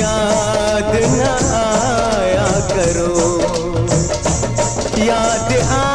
याद आया करो याद आ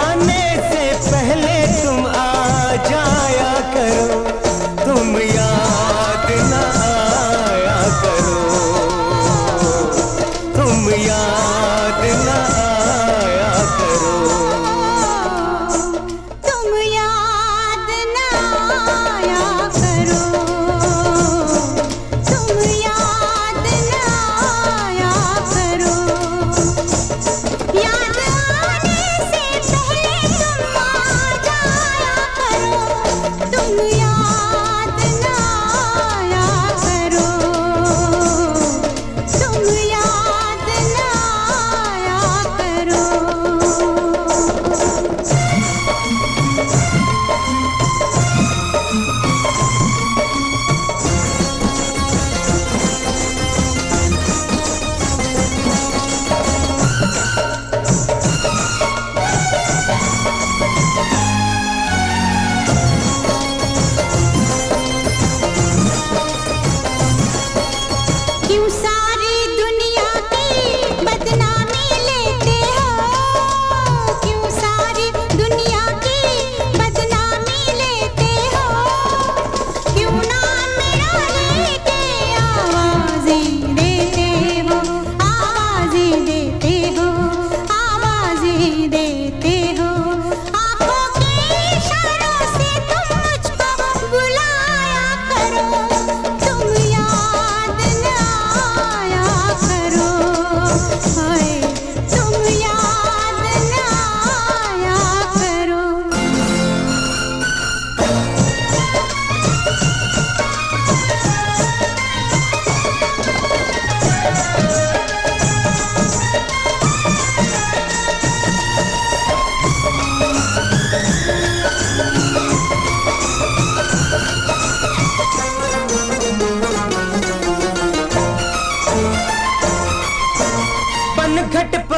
दे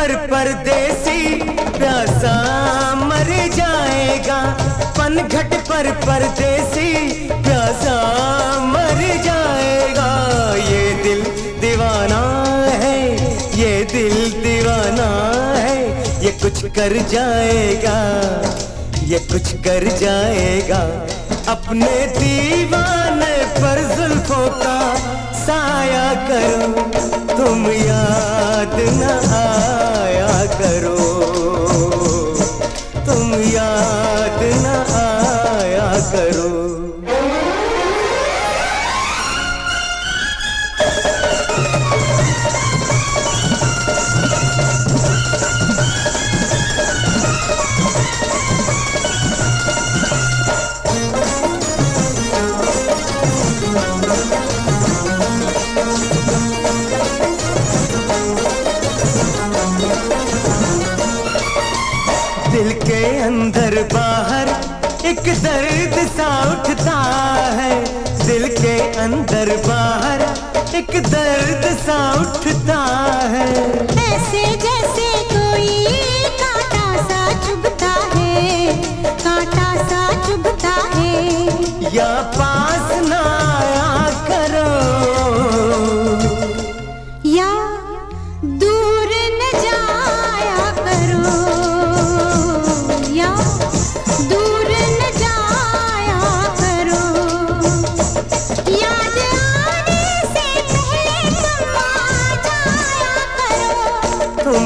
पर परदेसी प्यासा मर जाएगा। पनघट पर परदेसी प्यासा मर जाएगा। ये दिल दीवाना है, ये दिल दीवाना है, ये कुछ कर जाएगा, ये कुछ कर जाएगा। अपने दीवाने तुम याद दिल के अंदर बाहर एक दर्द सा उठता है। दिल के अंदर बाहर एक दर्द सा उठता है। ऐसे जैसे कोई कांटा सा चुभता है कांटा सा चुभता है। या पास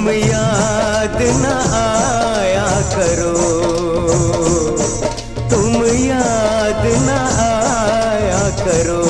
तुम याद न आया करो। तुम याद न आया करो।